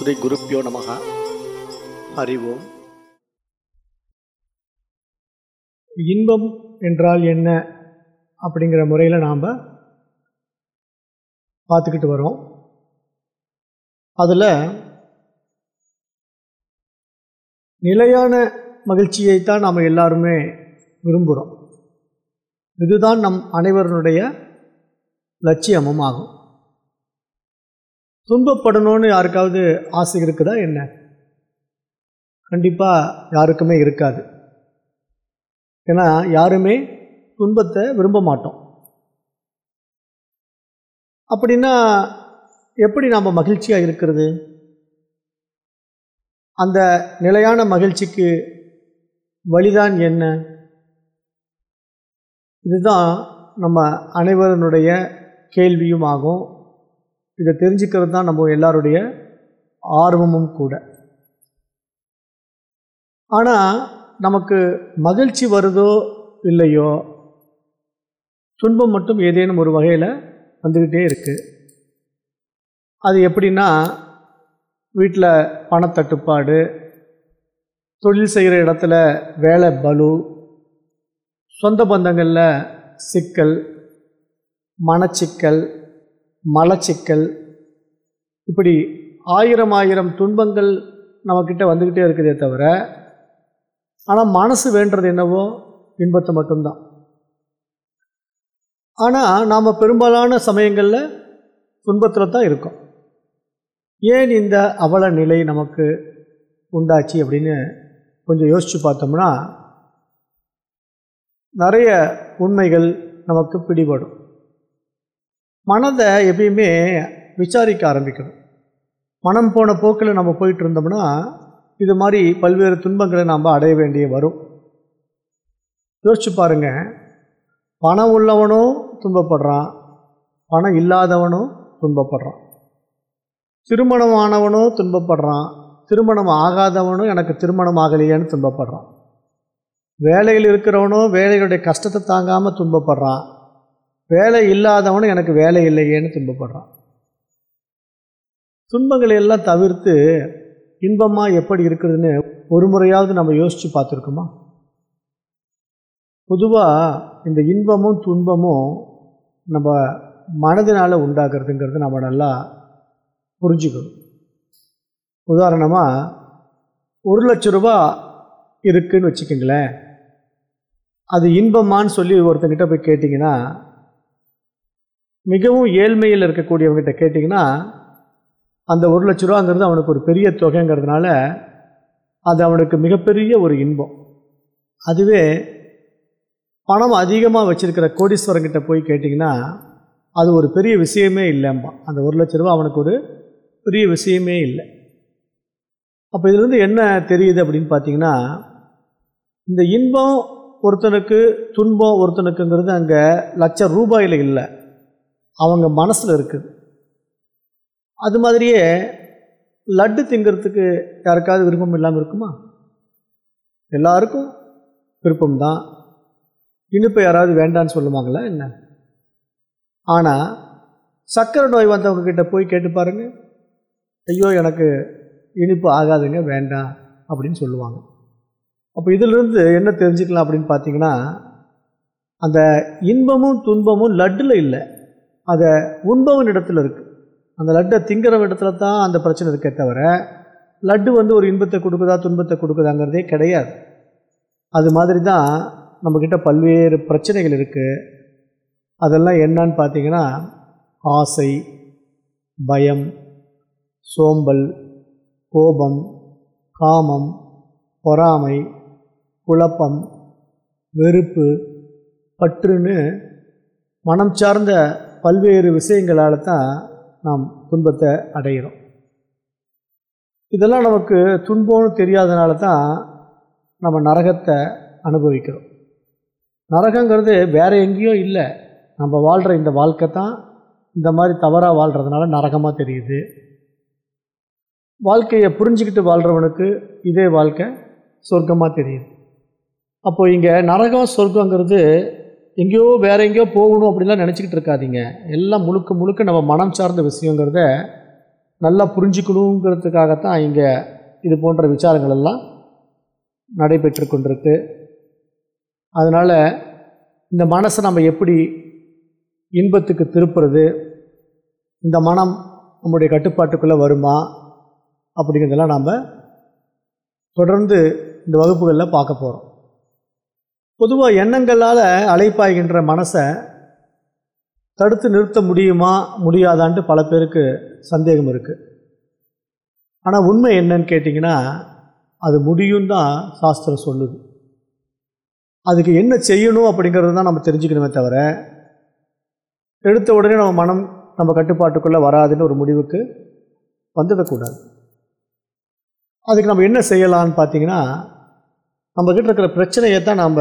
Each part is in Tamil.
ஸ்ரீ குருப்பியோ நமக. அறிவோம். இன்பம் என்றால் என்ன அப்படிங்கிற முறையில் நாம் பார்த்துக்கிட்டு வரோம். அதில் நிலையான மகிழ்ச்சியைத்தான் நாம் எல்லாருமே விரும்புகிறோம் இதுதான் நம் அனைவருடைய லட்சியமும் ஆகும். துன்பப்படணும்னு யாருக்காவது ஆசை இருக்குதா என்ன? கண்டிப்பாக யாருக்குமே இருக்காது. ஏன்னா யாருமே துன்பத்தை விரும்ப மாட்டோம். அப்படின்னா எப்படி நாம் மகிழ்ச்சியாக இருக்கிறது? அந்த நிலையான மகிழ்ச்சிக்கு வழிதான் என்ன? இதுதான் நம்ம அனைவருடைய கேள்வியும் ஆகும். இதை தெரிஞ்சுக்கிறது தான் நம்ம எல்லாருடைய ஆர்வமும் கூட. ஆனால் நமக்கு மகிழ்ச்சி வருதோ இல்லையோ துன்பம் மட்டும் ஏதேனும் ஒரு வகையில் வந்துக்கிட்டே இருக்குது அது எப்படின்னா வீட்டில் பணத்தட்டுப்பாடு தொழில் செய்கிற இடத்துல வேலை பலு சொந்த பந்தங்களில் சிக்கல் மனச்சிக்கல் மலச்சிக்கல். இப்படி ஆயிரம் ஆயிரம் துன்பங்கள் நம்மக்கிட்ட வந்துக்கிட்டே இருக்குதே தவிர ஆனால் மனசு வேண்டது என்னவோ இன்பத்தை மட்டும்தான். ஆனால் நாம் பெரும்பாலான சமயங்களில் துன்பத்தில் தான் இருக்கோம். ஏன் இந்த அவல நிலை நமக்கு உண்டாச்சு அப்படின்னு கொஞ்சம் யோசித்து பார்த்தோம்னா நிறைய உண்மைகள் நமக்கு பிடிபடும். மனதை எப்பயுமே விசாரிக்க ஆரம்பிக்கணும். மனம் போன போக்கில் நம்ம போயிட்டு இருந்தோம்னா இது மாதிரி பல்வேறு துன்பங்களை நாம் அடைய வேண்டிய வரும். யோசிச்சு பாருங்க. பணம் உள்ளவனும் துன்பப்படுறான். பணம் இல்லாதவனும் துன்பப்படுறான். திருமணம் ஆனவனும் துன்பப்படுறான். திருமணம் ஆகாதவனும் எனக்கு திருமணம் ஆகலையேன்னு துன்பப்படுறான். வேலையில் இருக்கிறவனும் வேலைகளுடைய கஷ்டத்தை தாங்காமல் துன்பப்படுறான். வேலை இல்லாதவனும் எனக்கு வேலை இல்லையேன்னு துன்பப்படுறான். துன்பங்களை எல்லாம் தவிர்த்து இன்பமாக எப்படி இருக்குதுன்னு ஒரு முறையாவது நம்ம யோசித்து பார்த்துருக்கோமா? பொதுவாக இந்த இன்பமும் துன்பமும் நம்ம மனதினால் உண்டாகிறதுங்கிறது நம்ம நல்லா புரிஞ்சுக்கணும். உதாரணமாக ஒரு லட்ச ரூபா இருக்குன்னு வச்சுக்கோங்களேன். அது இன்பமான்னு சொல்லி ஒருத்தங்கிட்ட போய் கேட்டிங்கன்னா மிகவும் ஏழ்மையில் இருக்கக்கூடியவங்ககிட்ட கேட்டிங்கன்னா அந்த ஒரு லட்ச ரூபாங்கிறது அவனுக்கு ஒரு பெரிய தொகைங்கிறதுனால அது அவனுக்கு மிகப்பெரிய ஒரு இன்பம். அதுவே பணம் அதிகமாக வச்சுருக்கிற கோடீஸ்வரங்கிட்ட போய் கேட்டிங்கன்னா அது ஒரு பெரிய விஷயமே இல்லைம்பா அந்த ஒரு லட்ச ரூபா அவனுக்கு ஒரு பெரிய விஷயமே இல்லை. அப்போ இதுலேருந்து என்ன தெரியுது அப்படின்னு பார்த்தீங்கன்னா இந்த இன்பம் ஒருத்தனுக்கு துன்பம் ஒருத்தனுக்குங்கிறது அங்கே லட்சம் ரூபாயில் இல்லை. அவங்க மனசில் இருக்குது அது மாதிரியே லட்டு திங்கிறதுக்கு யாருக்காவது விருப்பம் இல்லாமல் இருக்குமா? எல்லாருக்கும் விருப்பம்தான் இனிப்பை யாராவது வேண்டான்னு சொல்லுவாங்களா என்ன? ஆனால் சர்க்கரை நோய் வந்தவங்க கிட்ட போய் கேட்டு பாருங்க. ஐயோ எனக்கு இனிப்பு ஆகாதுங்க வேண்டாம் அப்படின்னு சொல்லுவாங்க. அப்போ இதிலிருந்து என்ன தெரிஞ்சுக்கலாம் அப்படின்னு பார்த்தீங்கன்னா அந்த இன்பமும் துன்பமும் லட்டில் இல்லை. அதை உண்பவன் இடத்துல இருக்குது அந்த லட்டை திங்கிற இடத்துல தான் அந்த பிரச்சனை இருக்கே தவிர லட்டு வந்து ஒரு இன்பத்தை கொடுக்குதா துன்பத்தை கொடுக்குதாங்கிறதே கிடையாது. அது மாதிரி தான் நம்மக்கிட்ட பல்வேறு பிரச்சனைகள் இருக்குது அதெல்லாம் என்னன்னு பார்த்தீங்கன்னா ஆசை பயம் சோம்பல் கோபம் காமம் பொறாமை குழப்பம் வெறுப்பு பற்றுன்னு மனம் சார்ந்த பல்வேறு விஷயங்களால் தான் நாம் துன்பத்தை அடைகிறோம் இதெல்லாம் நமக்கு துன்பம்னு தெரியாதனால தான் நம்ம நரகத்தை அனுபவிக்கிறோம். நரகங்கிறது வேறு எங்கேயோ இல்லை. நம்ம வாழ்கிற இந்த வாழ்க்கை தான் இந்த மாதிரி தவறாக வாழ்கிறதுனால நரகமாக தெரியுது. வாழ்க்கையை புரிஞ்சுக்கிட்டு வாழ்கிறவனுக்கு இதே வாழ்க்கை சொர்க்கமாக தெரியுது. அப்போது இங்கே நரகம் சொர்க்கங்கிறது எங்கேயோ வேற எங்கேயோ போகணும் அப்படின்லாம் நினச்சிக்கிட்டு இருக்காதீங்க. எல்லாம் முழுக்க முழுக்க நம்ம மனம் சார்ந்த விஷயங்கிறத நல்லா புரிஞ்சுக்கணுங்கிறதுக்காகத்தான் இங்கே இது போன்ற விசாரங்கள் எல்லாம் நடைபெற்று கொண்டிருக்கு. அதனால் இந்த மனசை நம்ம எப்படி இன்பத்துக்கு திருப்புறது இந்த மனம் நம்முடைய கட்டுப்பாட்டுக்குள்ளே வருமா அப்படிங்கிறதெல்லாம் நாம் தொடர்ந்து இந்த வகுப்புகளில் பார்க்க போகிறோம் பொதுவாக எண்ணங்களால் அழைப்பாய்கின்ற மனசை தடுத்து நிறுத்த முடியுமா முடியாதான்ட்டு பல பேருக்கு சந்தேகம் இருக்குது ஆனால் உண்மை என்னன்னு கேட்டிங்கன்னா அது முடியும் தான் சாஸ்திரம் சொல்லுது. அதுக்கு என்ன செய்யணும் அப்படிங்கிறது தான் நம்ம தெரிஞ்சுக்கணுமே தவிர எடுத்த உடனே நம்ம மனம் நம்ம கட்டுப்பாட்டுக்குள்ளே வராதுன்னு ஒரு முடிவுக்கு வந்துடக்கூடாது. அதுக்கு நம்ம என்ன செய்யலான்னு பார்த்தீங்கன்னா நம்மக்கிட்ட இருக்கிற பிரச்சனையை தான் நாம்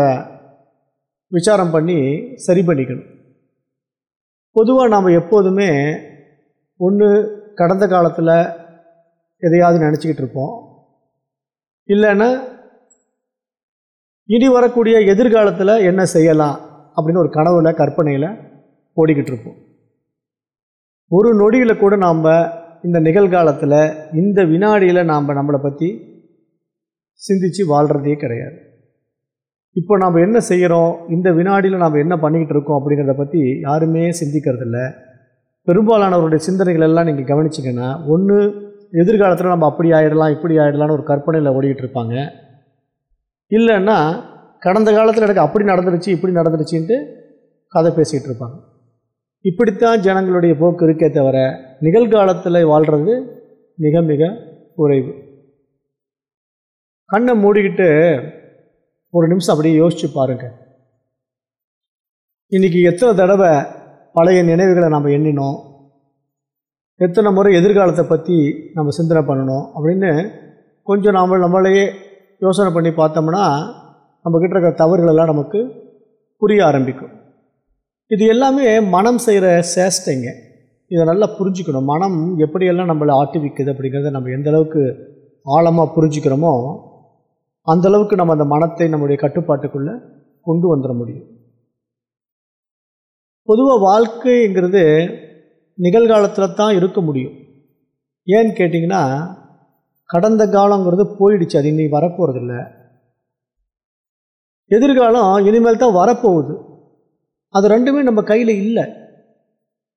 விசாரம் பண்ணி சரி பண்ணிக்கணும். பொதுவாக நாம் எப்போதுமே ஒன்று கடந்த காலத்தில் எதையாவது நினச்சிக்கிட்டு இருப்போம். இல்லைன்னா இனி வரக்கூடிய எதிர்காலத்தில் என்ன செய்யலாம் அப்படின்னு ஒரு கனவுல கற்பனையில் ஓடிக்கிட்டு இருப்போம். ஒரு நொடியில் கூட நாம் இந்த நிகழ்காலத்தில் இந்த வினாடியில் நாம் நம்மளை பற்றி சிந்தித்து வாழ்கிறதே கிடையாது. இப்போ நாம் என்ன செய்கிறோம் இந்த வினாடியில் நாம் என்ன பண்ணிக்கிட்டு இருக்கோம் அப்படிங்கிறத பற்றி யாருமே சிந்திக்கிறதில்ல பெரும்பாலானவருடைய சிந்தனைகள் எல்லாம் நீங்கள் கவனிச்சிங்கன்னா ஒன்று எதிர்காலத்தில் நம்ம அப்படி ஆகிடலாம் இப்படி ஆகிடலான்னு ஒரு கற்பனையில் ஓடிக்கிட்டு இருப்பாங்க. இல்லைன்னா கடந்த காலத்தில் எனக்கு அப்படி நடந்துருச்சு இப்படி நடந்துருச்சுன்ட்டு கதை பேசிக்கிட்டு இருப்பாங்க. இப்படித்தான் ஜனங்களுடைய போக்கு இருக்கே தவிர நிகழ்காலத்தில் வாழ்கிறது மிக மிக குறைவு. கண்ணை மூடிக்கிட்டு ஒரு நிமிஷம் அப்படியே யோசிச்சு பாருங்க. இன்றைக்கி எத்தனை தடவை பழைய நினைவுகளை நம்ம எண்ணினோம்? எத்தனை முறை எதிர்காலத்தை பற்றி நம்ம சிந்தனை பண்ணணும் அப்படின்னு கொஞ்சம் நாம் நம்மளையே யோசனை பண்ணி பார்த்தோம்னா நம்மக்கிட்ட இருக்கிற தவறுகளெல்லாம் நமக்கு புரிய ஆரம்பிக்கும். இது எல்லாமே மனம் செய்கிற சேஷ்டைங்க. இதை நல்லா புரிஞ்சுக்கணும். மனம் எப்படியெல்லாம் நம்மளை ஆட்டுவிக்குது அப்படிங்கிறத நம்ம எந்த அளவுக்கு ஆழமாக புரிஞ்சுக்கிறோமோ அந்த அளவுக்கு நம்ம அந்த மனத்தை நம்முடைய கட்டுப்பாட்டுக்குள்ளே கொண்டு வந்துட முடியும். பொதுவாக வாழ்க்கைங்கிறது நிகழ்காலத்தில் தான் இருக்க முடியும். ஏன்னு கேட்டிங்கன்னா கடந்த காலங்கிறது போயிடுச்சு. அது இன்னைக்கு வரப்போகிறதில்ல எதிர்காலம் இனிமேல் தான் வரப்போகுது. அது ரெண்டுமே நம்ம கையில் இல்லை.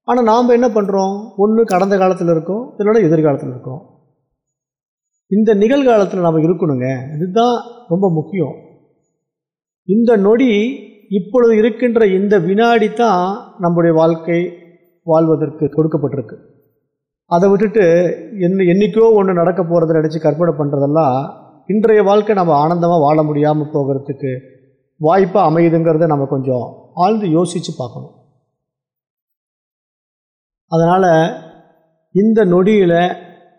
ஆனால் நாம் என்ன பண்ணுறோம் ஒன்று கடந்த காலத்தில் இருக்கோம். இல்லைன்னா எதிர்காலத்தில் இருக்கோம். இந்த நிகழ்காலத்தில் நாம் இருக்கணுங்க. இதுதான் ரொம்ப முக்கியம். இந்த நொடி இப்பொழுது இருக்கின்ற இந்த வினாடி தான் நம்முடைய வாழ்க்கை வாழ்வதற்கு கொடுக்கப்பட்டிருக்கு. அதை விட்டுட்டு என்ன என்றைக்கோ ஒன்று நடக்க போகிறத நினச்சி கற்பனை பண்ணுறதெல்லாம் இன்றைய வாழ்க்கை நம்ம ஆனந்தமாக வாழ முடியாமல் போகிறதுக்கு வாய்ப்பாக அமையுதுங்கிறத நம்ம கொஞ்சம் ஆழ்ந்து யோசித்து பார்க்கணும். அதனால் இந்த நொடியில்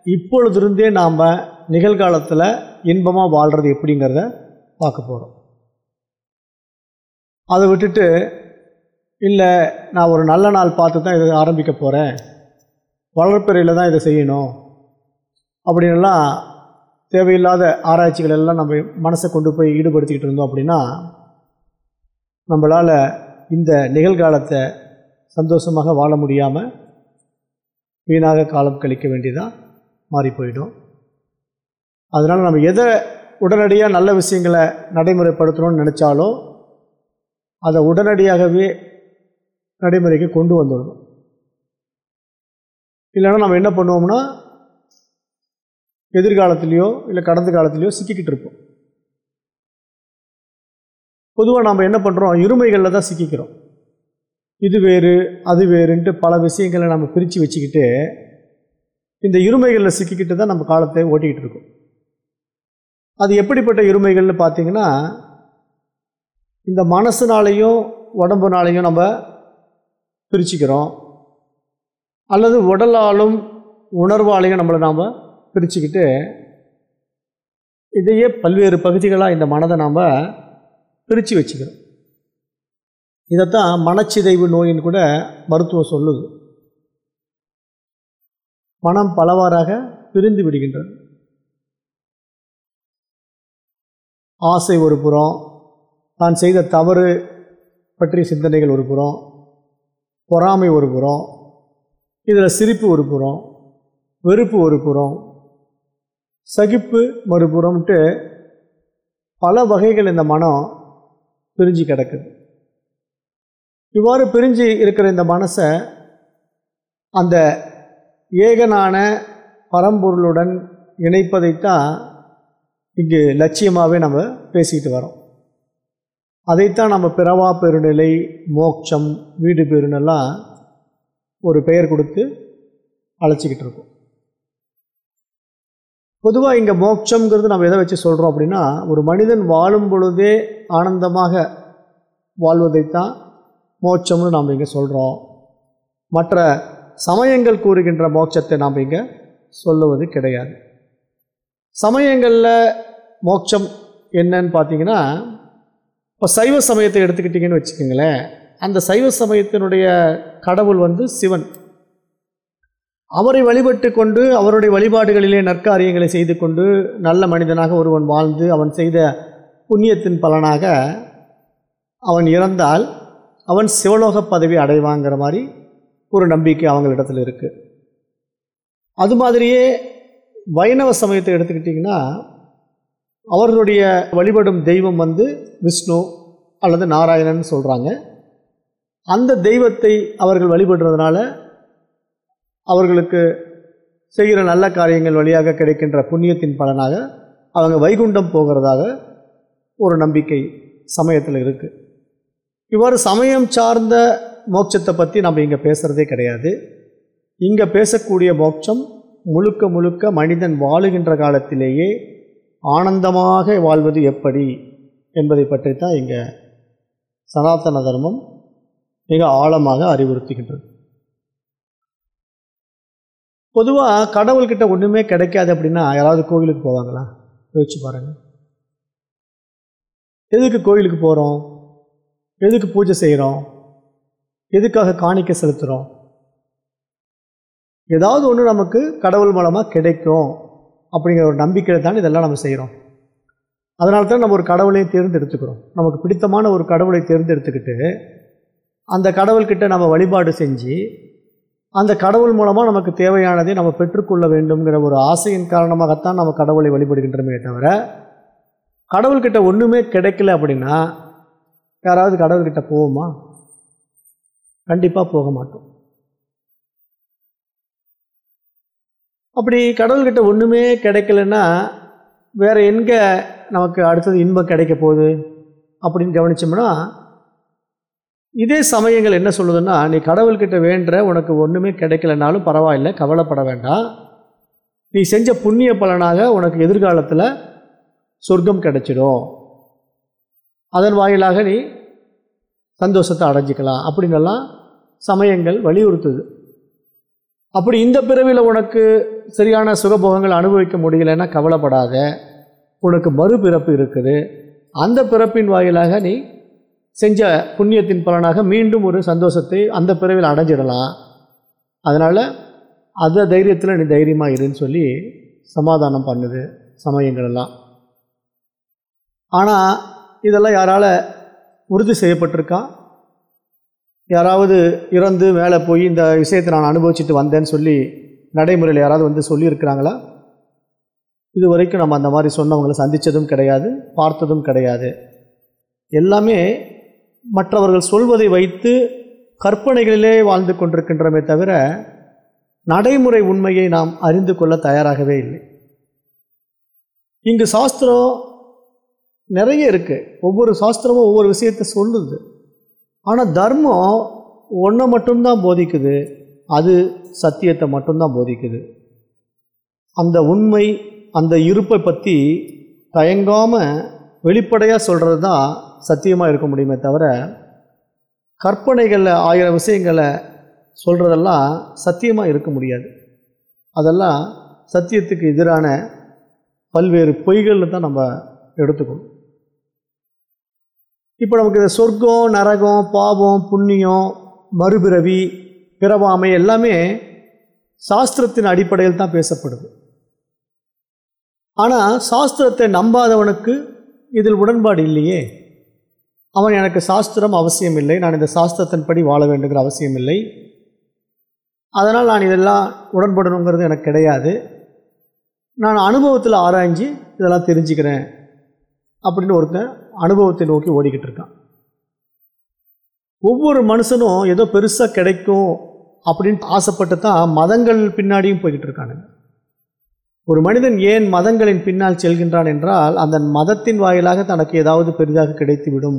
இப்பொழுதிருந்தே நாம் நிகழ்காலத்தில் இன்பமாக வாழ்கிறது எப்படிங்கிறத பார்க்க போகிறோம் அதை விட்டுட்டு இல்லை நான் ஒரு நல்ல நாள் பார்த்து தான் இதை ஆரம்பிக்க போகிறேன் வளர்ப்பிறையில் தான் இதை செய்யணும். அப்படின்லாம் தேவையில்லாத ஆராய்ச்சிகள் எல்லாம் நம்ம மனசை கொண்டு போய் ஈடுபடுத்திக்கிட்டு இருந்தோம் அப்படின்னா நம்மளால் இந்த நிகழ்காலத்தை சந்தோஷமாக வாழ முடியாமல் வீணாக காலம் கழிக்க வேண்டியதாக மாறி போயிடும். அதனால் நம்ம எதை உடனடியாக நல்ல விஷயங்களை நடைமுறைப்படுத்தணும்னு நினச்சாலோ அதை உடனடியாகவே நடைமுறைக்கு கொண்டு வந்துடணும். இல்லைன்னா நம்ம என்ன பண்ணுவோம்னா எதிர்காலத்துலேயோ இல்லை கடந்த காலத்துலேயோ சிக்கிக்கிட்டு இருப்போம். பொதுவாக நாம் என்ன பண்ணுறோம் இருமைகளில் தான் சிக்கிக்கிறோம். இது வேறு அது வேறுன்ட்டு பல விஷயங்களை நம்ம பிரித்து வச்சுக்கிட்டு இந்த இருமைகளில் சிக்கிக்கிட்டு தான் நம்ம காலத்தை ஓட்டிக்கிட்டு இருக்கோம். அது எப்படிப்பட்ட இருமைகள்னு பார்த்தீங்கன்னா இந்த மனசுனாலையும் உடம்புனாலையும் நம்ம பிரிச்சுக்கிறோம். அல்லது உடலாலும் உணர்வாலையும் நம்மளை நாம் பிரிச்சுக்கிட்டு இதையே பல்வேறு பகுதிகளாக இந்த மனதை நாம் பிரித்து வச்சுக்கிறோம். இதைத்தான் மனச்சிதைவு நோயின்னு கூட மருத்துவம் சொல்லுது. மனம் பலவாறாக பிரிந்து விடுகின்றது. ஆசை ஒரு புறம் தான் செய்த தவறு பற்றிய சிந்தனைகள் ஒரு புறம் பொறாமை ஒரு புறம் இதில் சிரிப்பு ஒரு புறம் வெறுப்பு ஒரு புறம் சகிப்பு மறுபுறம்ட்டு பல வகைகள் இந்த மனம் பிரிஞ்சு கிடக்குது. இவ்வாறு பிரிஞ்சு இருக்கிற இந்த மனசை அந்த ஏகனான பரம்பொருளுடன் இணைப்பதைத்தான் இங்கு லட்சியமாகவே நம்ம பேசிக்கிட்டு வரோம். அதைத்தான் நம்ம பிறவா பெருநிலை மோட்சம் வீடு பெருநெல்லாம் ஒரு பெயர் கொடுத்து அழைச்சிக்கிட்டு இருக்கோம். பொதுவாக இங்கே மோட்சங்கிறது நம்ம எதை வச்சு சொல்கிறோம் அப்படின்னா ஒரு மனிதன் வாழும் பொழுதே ஆனந்தமாக வாழ்வதைத்தான் மோட்சம்னு நாம் இங்கே சொல்கிறோம் மற்ற சமயங்கள் கூறுகின்ற மோட்சத்தை நாம் இங்கே சொல்லுவது கிடையாது. சமயங்களில் மோட்சம் என்னன்னு பார்த்தீங்கன்னா இப்போ சைவ சமயத்தை எடுத்துக்கிட்டிங்கன்னு வச்சுக்கோங்களேன். அந்த சைவ சமயத்தினுடைய கடவுள் வந்து சிவன். அவரை வழிபட்டு கொண்டு அவருடைய வழிபாடுகளிலே நற்காரியங்களை செய்து கொண்டு நல்ல மனிதனாக ஒருவன் வாழ்ந்து அவன் செய்த புண்ணியத்தின் பலனாக அவன் இறந்தால் அவன் சிவலோக பதவி அடைவாங்கிற மாதிரி ஒரு நம்பிக்கை அவங்களிடத்தில் இருக்குது அது மாதிரியே வைணவ சமயத்தை எடுத்துக்கிட்டிங்கன்னா அவர்களுடைய வழிபடும் தெய்வம் வந்து விஷ்ணு அல்லது நாராயணன் சொல்கிறாங்க அந்த தெய்வத்தை அவர்கள் வழிபடுறதுனால அவர்களுக்கு செய்கிற நல்ல காரியங்கள் வழியாக கிடைக்கின்ற புண்ணியத்தின் பலனாக அவங்க வைகுண்டம் போகிறதாக ஒரு நம்பிக்கை சமயத்தில் இருக்குது இவ்வாறு சமயம் சார்ந்த மோட்சத்தை பற்றி நம்ம இங்கே பேசுகிறதே கிடையாது. இங்கே பேசக்கூடிய மோட்சம் முழுக்க முழுக்க மனிதன் வாழுகின்ற காலத்திலேயே ஆனந்தமாக வாழ்வது எப்படி என்பதை பற்றி தான் இங்கே சனாதன தர்மம் மிக ஆழமாக அறிவுறுத்துகின்றது. பொதுவாக கடவுள்கிட்ட ஒன்றுமே கிடைக்காது அப்படின்னா யாராவது கோவிலுக்கு போவாங்களா? யோசிச்சு பாருங்கள் எதுக்கு கோவிலுக்கு போகிறோம் எதுக்கு பூஜை செய்கிறோம் எதுக்காக காணிக்க செலுத்துகிறோம் ஏதாவது ஒன்று நமக்கு கடவுள் மூலமாக கிடைக்கும் அப்படிங்கிற ஒரு நம்பிக்கையில் தான் இதெல்லாம் நம்ம செய்கிறோம் அதனால தான் நம்ம ஒரு கடவுளையும் தேர்ந்தெடுத்துக்கிறோம். நமக்கு பிடித்தமான ஒரு கடவுளை தேர்ந்தெடுத்துக்கிட்டு அந்த கடவுள்கிட்ட நம்ம வழிபாடு செஞ்சு அந்த கடவுள் மூலமாக நமக்கு தேவையானதை நம்ம பெற்றுக்கொள்ள வேண்டும்ங்கிற ஒரு ஆசையின் காரணமாகத்தான் நம்ம கடவுளை வழிபடுகின்றமே தவிர கடவுள்கிட்ட ஒன்றுமே கிடைக்கல அப்படின்னா யாராவது கடவுள்கிட்ட போவோமா? கண்டிப்பாக போக மாட்டோம். அப்படி கடவுள்கிட்ட ஒன்றுமே கிடைக்கலன்னா வேறு எங்கே நமக்கு அடுத்தது இன்பம் கிடைக்க போகுது அப்படின்னு கவனிச்சோம்னா இதே சமயங்கள் என்ன சொல்லுதுன்னா நீ கடவுள்கிட்ட வேண்ட உனக்கு ஒன்றுமே கிடைக்கலனாலும் பரவாயில்ல கவலைப்பட வேண்டாம். நீ செஞ்ச புண்ணிய பலனாக உனக்கு எதிர்காலத்தில் சொர்க்கம் கிடைச்சிடும். அதன் வாயிலாக நீ சந்தோஷத்தை அடைஞ்சிக்கலாம் அப்படின்னெல்லாம் சமயங்கள் வலியுறுத்துது. அப்படி இந்த பிறவியில் உனக்கு சரியான சுகபோகங்கள் அனுபவிக்க முடியலைன்னா கவலைப்படாத. உனக்கு மறுபிறப்பு இருக்குது. அந்த பிறப்பின் வாயிலாக நீ செஞ்ச புண்ணியத்தின் பலனாக மீண்டும் ஒரு சந்தோஷத்தை அந்த பிறவில் அடைஞ்சிடலாம். அதனால் அந்த தைரியத்தில் நீ தைரியமாக இருன்னு சொல்லி சமாதானம் பண்ணுது சமயங்களெல்லாம். ஆனால் இதெல்லாம் யாரால் உறுதி செய்யப்பட்டிருக்கா? யாராவது இறந்து மேலே போய் இந்த விஷயத்தை நான் அனுபவிச்சுட்டு வந்தேன்னு சொல்லி நடைமுறையில் யாராவது வந்து சொல்லியிருக்கிறாங்களா? இது வரைக்கும் நம்ம அந்த மாதிரி சொன்னவங்களை சந்தித்ததும் கிடையாது பார்த்ததும் கிடையாது. எல்லாமே மற்றவர்கள் சொல்வதை வைத்து கற்பனைகளிலே வாழ்ந்து கொண்டிருக்கின்றமே தவிர நடைமுறை உண்மையை நாம் அறிந்து கொள்ள தயாராகவே இல்லை. இங்கு சாஸ்திரம் நிறைய இருக்குது ஒவ்வொரு சாஸ்திரமும் ஒவ்வொரு விஷயத்தை சொல்லுது. ஆனால் தர்மம் ஒன்றை மட்டும்தான் போதிக்குது அது சத்தியத்தை மட்டும்தான் போதிக்குது. அந்த உண்மை அந்த இருப்பை பற்றி தயங்காமல் வெளிப்படையாக சொல்கிறது தான் சத்தியமாக இருக்க முடியுமே தவிர கற்பனைகளில் ஆயிரம் விஷயங்களை சொல்கிறதெல்லாம் சத்தியமாக இருக்க முடியாது. அதெல்லாம் சத்தியத்துக்கு எதிரான பல்வேறு பொய்கள்னு தான் நம்ம எடுத்துக்கணும். இப்போ நமக்கு இந்த சொர்க்கம் நரகம் பாவம் புண்ணியம் மறுபிறவி பிறவாமை எல்லாமே சாஸ்திரத்தின் அடிப்படையில் தான் பேசப்படுது. ஆனால் சாஸ்திரத்தை நம்பாதவனுக்கு இதில் உடன்பாடு இல்லையே. அவன் எனக்கு சாஸ்திரம் அவசியம் இல்லை நான் இந்த சாஸ்திரத்தின்படி வாழ வேண்டுங்கிற அவசியம் இல்லை. அதனால் நான் இதெல்லாம் உடன்படணுங்கிறது எனக்கு கிடையாது. நான் அனுபவத்தில் ஆராய்ஞ்சு இதெல்லாம் தெரிஞ்சுக்கிறேன் அப்படின்னு ஒருத்தன் அனுபவத்தை நோக்கி ஓடிக்கிட்டு இருக்கான். ஒவ்வொரு மனுஷனும் ஏதோ பெருசாக கிடைக்கும் அப்படின்னு ஆசைப்பட்டு தான் மதங்கள் பின்னாடியும் போய்கிட்டு இருக்கானுங்க. ஒரு மனிதன் ஏன் மதங்களின் பின்னால் செல்கின்றான் என்றால் அந்த மதத்தின் வாயிலாக தனக்கு ஏதாவது பெரிதாக கிடைத்துவிடும்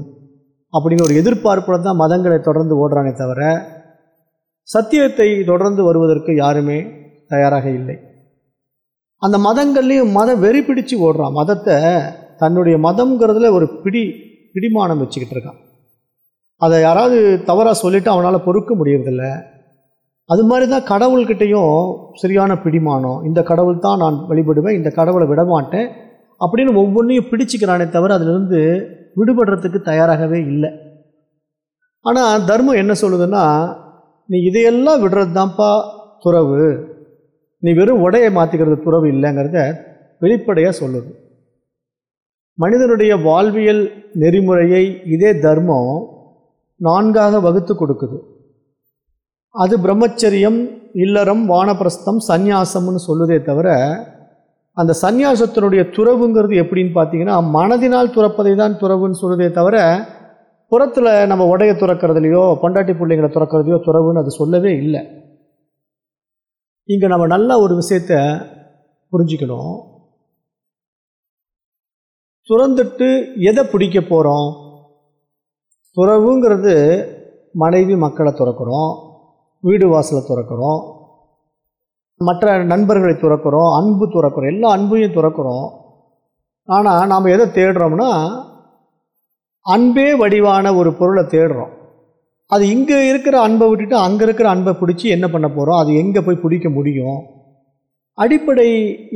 அப்படிங்கிற ஒரு எதிர்பார்ப்புல தான் மதங்களை தொடர்ந்து ஓடுறானே தவிர சத்தியத்தை தொடர்ந்து வருவதற்கு யாருமே தயாராக இல்லை. அந்த மதங்கள்லேயும் மதம் வெறி பிடிச்சு ஓடுறான். மதத்தை தன்னுடைய மதம்ங்கிறதுல ஒரு பிடி பிடிமானம் வச்சுக்கிட்டு இருக்கான் அதை யாராவது தவறாக சொல்லிவிட்டு அவனால் பொறுக்க முடியறதில்ல. அது மாதிரி தான் கடவுள்கிட்டையும் சரியான பிடிமானம். இந்த கடவுள் தான் நான் வழிபடுவேன் இந்த கடவுளை விடமாட்டேன் அப்படின்னு ஒவ்வொன்றையும் பிடிச்சிக்கிறானே தவிர அதிலிருந்து விடுபடுறதுக்கு தயாராகவே இல்லை. ஆனால் தர்மம் என்ன சொல்லுதுன்னா நீ இதையெல்லாம் விடுறது தான்ப்பா துறவு. நீ வெறும் உடையை மாற்றிக்கிறது துறவு இல்லைங்கிறத வெளிப்படையாக சொல்லுது. மனிதனுடைய வாழ்வியல் நெறிமுறையை இதே தர்மம் நான்காக வகுத்து கொடுக்குது. அது பிரம்மச்சரியம் இல்லறம் வானப்பிரஸ்தம் சந்நியாசம்னு சொல்லுதே தவிர அந்த சந்நியாசத்தினுடைய துறவுங்கிறது எப்படின்னு பார்த்தீங்கன்னா மனதினால் துறப்பதை தான் துறவுன்னு சொல்லுதே தவிர புறத்தில் நம்ம உடைய துறக்கிறதுலையோ பொண்டாட்டி பிள்ளைங்களை துறக்கிறதையோ துறவுன்னு அது சொல்லவே இல்லை. இங்கே நம்ம நல்ல ஒரு விஷயத்தை புரிஞ்சுக்கணும். துறந்துட்டு எதை பிடிக்க போகிறோம் துறவுங்கிறது மனைவி மக்களை துறக்கிறோம் வீடு வாசலை துறக்கிறோம் மற்ற நண்பர்களை துறக்கிறோம் அன்பு துறக்கிறோம் எல்லா அன்பையும் துறக்கிறோம். ஆனால் நாம் எதை தேடுறோம்னா அன்பே வடிவான ஒரு பொருளை தேடுறோம். அது இங்கே இருக்கிற அன்பை விட்டுட்டு அங்கே இருக்கிற அன்பை பிடிச்சி என்ன பண்ண போகிறோம் அது எங்கே போய் பிடிக்க முடியும்? அடிப்படை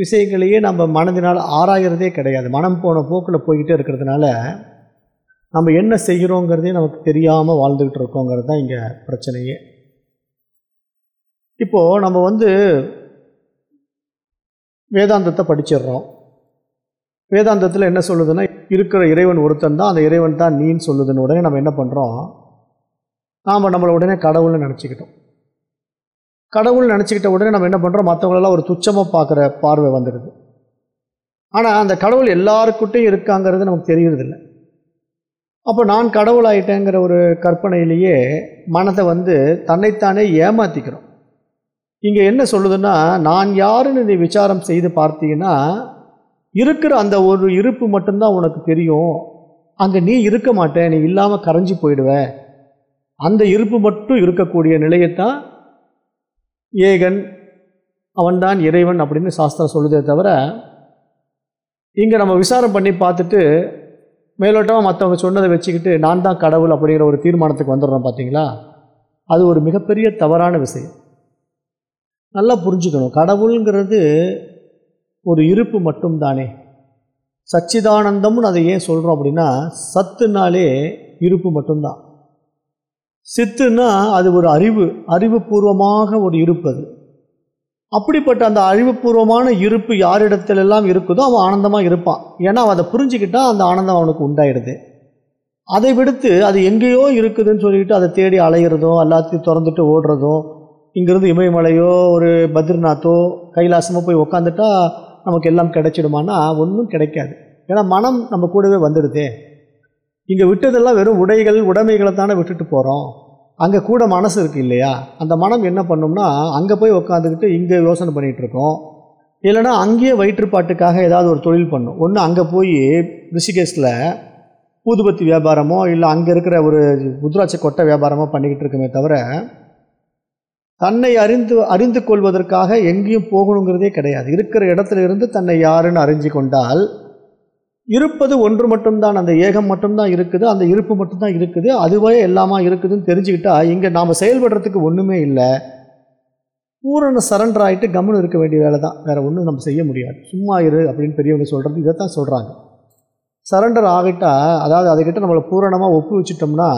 விஷயங்களையே நம்ம மனதினால் ஆராயிறதே கிடையாது. மனம் போன போக்கில் போய்கிட்டே இருக்கிறதுனால நம்ம என்ன செய்கிறோங்கிறதே நமக்கு தெரியாமல் வாழ்ந்துக்கிட்டு இருக்கோங்கிறது தான் இங்கே பிரச்சனையே. இப்போது நம்ம வந்து வேதாந்தத்தை படிச்சிடுறோம். வேதாந்தத்தில் என்ன சொல்லுதுன்னா இருக்கிற இறைவன் ஒருத்தன் தான் அந்த இறைவன் தான் நீன்னு சொல்லுதுன்னு உடனே நம்ம என்ன பண்ணுறோம் நாம் நம்மளை உடனே கடவுள்னு நினச்சிக்கிட்டோம். கடவுள் நினச்சிக்கிட்ட உடனே நம்ம என்ன பண்ணுறோம் மற்றவங்களெல்லாம் ஒரு துச்சமாக பார்க்குற பார்வை வந்துடுது. ஆனால் அந்த கடவுள் எல்லாருக்கிட்டையும் இருக்காங்கிறது நமக்கு தெரியறதில்ல. அப்போ நான் கடவுளாயிட்டேங்கிற ஒரு கற்பனையிலேயே மனதை வந்து தன்னைத்தானே ஏமாற்றிக்கிறோம் இங்கே என்ன சொல்லுதுன்னா நான் யாருன்னு நீ விசாரம் செய்து பார்த்தீங்கன்னா இருக்கிற அந்த ஒரு இருப்பு மட்டும்தான் உனக்கு தெரியும். அங்கே நீ இருக்க மாட்டே நீ இல்லாமல் கரைஞ்சி போயிடுவ. அந்த இருப்பு மட்டும் இருக்கக்கூடிய நிலையைத்தான் ஏகன் அவன்தான் இறைவன் அப்படின்னு சாஸ்திரம் சொல்லுதே தவிர இங்கே நம்ம விசாரம் பண்ணி பார்த்துட்டு மேலோட்டமாக மற்றவங்க சொன்னதை வச்சுக்கிட்டு நான் தான் கடவுள் அப்படிங்கிற ஒரு தீர்மானத்துக்கு வந்துடுறோம் பார்த்தீங்களா? அது ஒரு மிகப்பெரிய தவறான விஷயம். நல்லா புரிஞ்சுக்கணும். கடவுளுங்கிறது ஒரு இருப்பு மட்டும்தானே. சச்சிதானந்தம்னு அதை ஏன் சொல்கிறோம் அப்படின்னா சத்துனாலே இருப்பு மட்டும்தான். சித்துன்னா அது ஒரு அறிவு அறிவுபூர்வமாக ஒரு இருப்பு அது அப்படிப்பட்ட அந்த அறிவுபூர்வமான இருப்பு யாரிடத்திலெல்லாம் இருக்குதோ அவன் ஆனந்தமாக இருப்பான். ஏன்னா அவன் அதை புரிஞ்சுக்கிட்டா அந்த ஆனந்தம் அவனுக்கு உண்டாயிடுது. அதை விடுத்து அது எங்கேயோ இருக்குதுன்னு சொல்லிட்டு அதை தேடி அலையிறதும் எல்லாத்தையும் திறந்துட்டு ஓடுறதும் இங்கேருந்து இமயமலையோ ஒரு பத்ரிநாத்தோ கைலாசமோ போய் உக்காந்துட்டா நமக்கு எல்லாம் கிடைச்சிடுமானா ஒன்றும் கிடைக்காது. ஏன்னா மனம் நம்ம கூடவே வந்துடுதே. இங்கே விட்டதெல்லாம் வெறும் உடைகள் உடைமைகளை தானே விட்டுட்டு போகிறோம் அங்கே கூட மனசு இருக்குது இல்லையா? அந்த மனம் என்ன பண்ணும்னா அங்கே போய் உக்காந்துக்கிட்டு இங்கே யோசனை பண்ணிகிட்ருக்கோம் இல்லைனா அங்கேயே வயிற்றுப்பாட்டுக்காக ஏதாவது ஒரு தொழில் பண்ணும். ஒன்று அங்கே போய் ரிஷிகேஷில் ஊதுபத்தி வியாபாரமோ இல்லை அங்கே இருக்கிற ஒரு முத்ராட்ச கொட்டை வியாபாரமோ பண்ணிக்கிட்டு இருக்குமே தவிர தன்னை அறிந்து அறிந்து கொள்வதற்காக எங்கேயும் போகணுங்கிறதே கிடையாது. இருக்கிற இடத்துல இருந்து தன்னை யாருன்னு அறிஞ்சு கொண்டால் இருப்பது ஒன்று மட்டும்தான் அந்த ஏகம் மட்டும்தான் இருக்குது அந்த இருப்பு மட்டும்தான் இருக்குது அதுவே எல்லாமா இருக்குதுன்னு தெரிஞ்சுக்கிட்டா இங்கே நாம் செயல்படுறதுக்கு ஒன்றுமே இல்லை. பூரண சரண்டர் ஆகிட்டு கம்முன்னு இருக்க வேண்டிய வேலை தான் வேறு ஒன்றும் நம்ம செய்ய முடியாது. சும்மா இரு அப்படின்னு பெரியவங்க சொல்கிறது இதை தான் சொல்கிறாங்க சரண்டர் ஆகிட்டால் அதாவது அதுக்கிட்ட நம்மளை பூரணமாக ஒப்பு வச்சிட்டோம்னா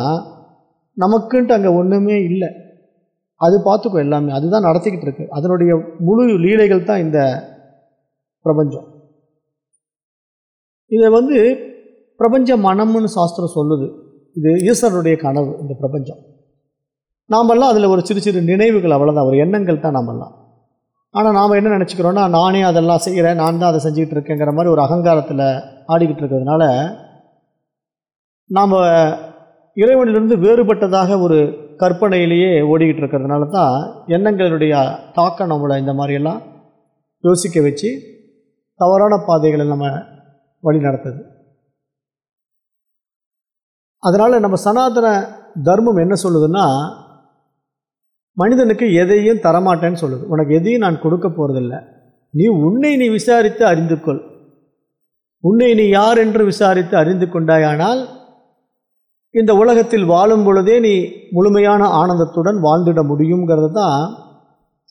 நமக்குன்ட்டு அங்கே ஒன்றுமே இல்லை. அது பார்த்துக்கோ எல்லாமே. அதுதான் நடத்திக்கிட்டு இருக்கு. அதனுடைய முழு லீலைகள் தான் இந்த பிரபஞ்சம். இதை வந்து பிரபஞ்ச மனம்னு சாஸ்திரம் சொல்லுது. இது ஈஸ்வரனுடைய கனவு இந்த பிரபஞ்சம். நாமெல்லாம் அதில் ஒரு சிறு சிறு நினைவுகள் அவ்வளோதான் ஒரு எண்ணங்கள் தான் நாமெல்லாம். ஆனால் நாம் என்ன நினச்சிக்கிறோன்னா நானே அதெல்லாம் செய்கிறேன் நான் தான் அதை செஞ்சுக்கிட்டு இருக்கேங்கிற மாதிரி ஒரு அகங்காரத்தில் ஆடிக்கிட்டு இருக்கிறதுனால நாம் இறைவனிலிருந்து வேறுபட்டதாக ஒரு கற்பனையிலேயே ஓடிக்கிட்டு இருக்கிறதுனால தான் எண்ணங்களுடைய தாக்கம் நம்மளை இந்த மாதிரியெல்லாம் யோசிக்க வச்சு தவறான பாதைகளை நம்ம வழி நடத்துது. அதனால் நம்ம சனாதன தர்மம் என்ன சொல்லுதுன்னா மனிதனுக்கு எதையும் தரமாட்டேன்னு சொல்லுது. உனக்கு எதையும் நான் கொடுக்க போகிறதில்ல நீ உன்னை நீ விசாரித்து அறிந்து கொள் உன்னை நீ யார் என்று விசாரித்து அறிந்து கொண்டாயானால் இந்த உலகத்தில் வாழும் பொழுதே நீ முழுமையான ஆனந்தத்துடன் வாழ்ந்திட முடியுங்கிறது தான்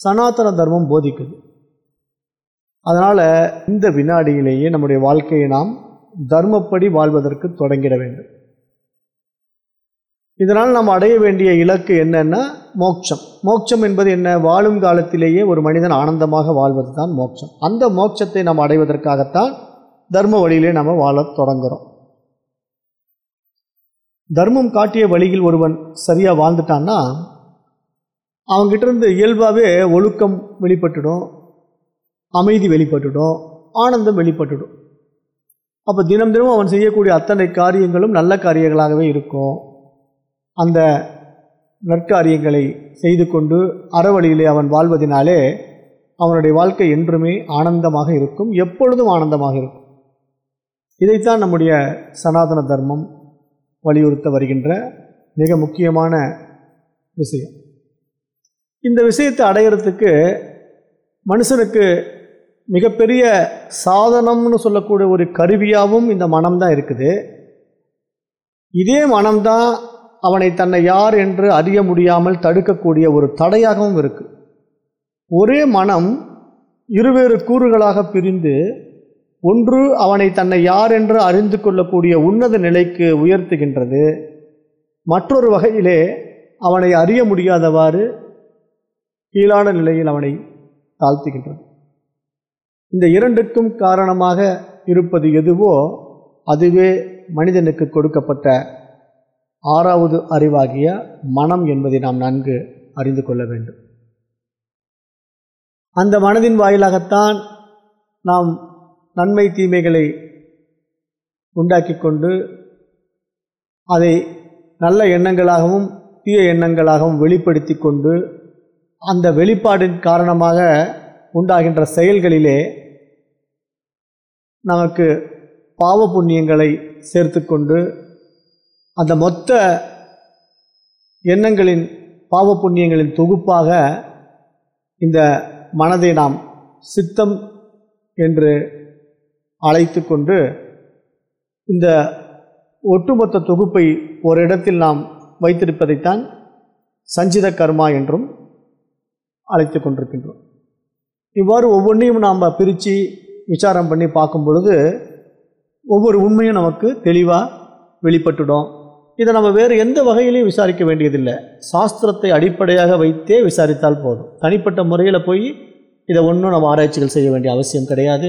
சனாதன தர்மம் போதிக்குது. அதனால் இந்த வினாடியிலேயே நம்முடைய வாழ்க்கையை நாம் தர்மப்படி வாழ்வதற்கு தொடங்கிட வேண்டும். இதனால் நாம் அடைய வேண்டிய இலக்கு என்னென்னா மோட்சம். மோட்சம் என்பது என்ன? வாழும் காலத்திலேயே ஒரு மனிதன் ஆனந்தமாக வாழ்வது தான் மோட்சம். அந்த மோட்சத்தை நாம் அடைவதற்காகத்தான் தர்ம வழியிலே நாம் வாழத் தொடங்குகிறோம் தர்மம் காட்டிய வழியில் ஒருவன் சரியாக வாழ்ந்துட்டான்னா அவங்ககிட்ட இருந்து இயல்பாகவே ஒழுக்கம் வெளிப்பட்டுடும். அமைதி வெளிப்பட்டுடும் ஆனந்தம் வெளிப்பட்டுடும். அப்போ தினம் தினமும் அவன் செய்யக்கூடிய அத்தனை காரியங்களும் நல்ல காரியங்களாகவே இருக்கும். அந்த நற்காரியங்களை செய்து கொண்டு அறவழியிலே அவன் வாழ்வதினாலே அவனுடைய வாழ்க்கை என்றுமே ஆனந்தமாக இருக்கும் எப்பொழுதும் ஆனந்தமாக இருக்கும். இதைத்தான் நம்முடைய சனாதன தர்மம் வலியுறுத்த வருகின்ற மிக முக்கியமான விஷயம். இந்த விஷயத்தை அடையிறதுக்கு மனுஷனுக்கு மிகப்பெரிய சாதனம்னு சொல்லக்கூடிய ஒரு கருவியாகவும் இந்த மனம்தான் இருக்குது. இதே மனம்தான் அவனை தன்னை யார் என்று அறிய முடியாமல் தடுக்கக்கூடிய ஒரு தடையாகவும் இருக்குது ஒரே மனம் இருவேறு கூறுகளாக பிரிந்து ஒன்று அவனை தன்னை யார் என்று அறிந்து கொள்ளக்கூடிய உன்னத நிலைக்கு உயர்த்துகின்றது. மற்றொரு வகையிலே அவனை அறிய முடியாதவாறு கீழான நிலையில் அவனை தாழ்த்துகின்றது. இந்த இரண்டுக்கும் காரணமாக இருப்பது எதுவோ அதுவே மனிதனுக்கு கொடுக்கப்பட்ட ஆறாவது அறிவாகிய மனம் என்பதை நாம் நன்கு அறிந்து கொள்ள வேண்டும். அந்த மனதின் வாயிலாகத்தான் நாம் நன்மை தீமைகளை உண்டாக்கி கொண்டு அதை நல்ல எண்ணங்களாகவும் தீய எண்ணங்களாகவும் வெளிப்படுத்தி கொண்டு அந்த வெளிப்பாடின் காரணமாக உண்டாகின்ற செயல்களிலே நமக்கு பாவ புண்ணியங்களை சேர்த்து கொண்டு அந்த மொத்த எண்ணங்களின் பாவ புண்ணியங்களின் தொகுப்பாக இந்த மனதை நாம் சித்தம் என்று அழைத்து கொண்டு இந்த ஒட்டுமொத்த தொகுப்பை ஒரு இடத்தில் நாம் வைத்திருப்பதைத்தான் சஞ்சித கர்மா என்றும் அழைத்து கொண்டிருக்கின்றோம் இவ்வாறு ஒவ்வொன்றையும் நாம் பிரித்து விசாரம் பண்ணி பார்க்கும் பொழுது ஒவ்வொரு உண்மையும் நமக்கு தெளிவாக வெளிப்பட்டுடும். இதை நம்ம வேறு எந்த வகையிலையும் விசாரிக்க வேண்டியதில்லை. சாஸ்திரத்தை அடிப்படையாக வைத்தே விசாரித்தால் போதும். தனிப்பட்ட முறையில் போய் இதை ஒன்றும் நம்ம ஆராய்ச்சிகள் செய்ய வேண்டிய அவசியம் கிடையாது.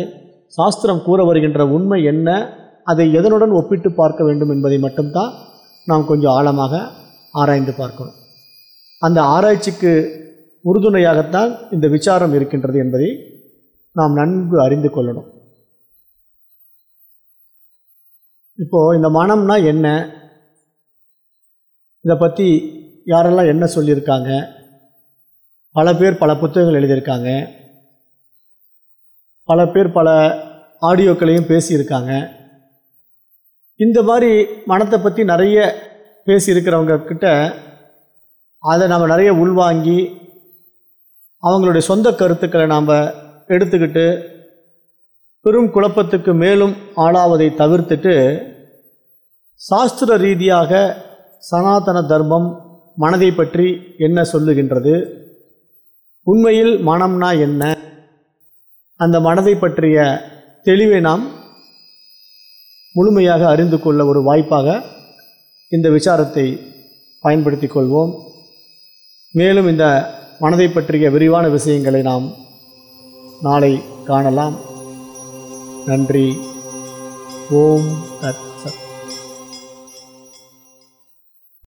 சாஸ்திரம் கூற வருகின்ற உண்மை என்ன அதை எதனுடன் ஒப்பிட்டு பார்க்க வேண்டும் என்பதை மட்டும்தான் நாம் கொஞ்சம் ஆழமாக ஆராய்ந்து பார்க்கணும். அந்த ஆராய்ச்சிக்கு உறுதுணையாகத்தான் இந்த விசாரம் இருக்கின்றது என்பதை நாம் நன்கு அறிந்து கொள்ளணும். இப்போது இந்த மனம்னா என்ன? இதை பற்றி யாரெல்லாம் என்ன சொல்லியிருக்காங்க? பல பேர் பல புத்தகங்கள் எழுதியிருக்காங்க. பல பேர் பல ஆடியோக்களையும் பேசியிருக்காங்க. இந்த மாதிரி மனத்தை பற்றி நிறைய பேசியிருக்கிறவங்க கிட்ட அதை நம்ம நிறைய உள்வாங்கி அவங்களுடைய சொந்த கருத்துக்களை நாம் எடுத்துக்கிட்டு பெரும் குழப்பத்துக்கு மேலும் ஆளாவதை தவிர்த்துட்டு சாஸ்திர ரீதியாக சனாதன தர்மம் மனதை பற்றி என்ன சொல்லுகின்றது? உண்மையில் மனம்னா என்ன? அந்த மனதை பற்றிய தெளிவை நாம் முழுமையாக அறிந்து கொள்ள ஒரு வாய்ப்பாக இந்த விசாரத்தை பயன்படுத்தி கொள்வோம். மேலும் இந்த மனதை பற்றிய விரிவான விஷயங்களை நாம் நாளை காணலாம். நன்றி. ஓம் தத்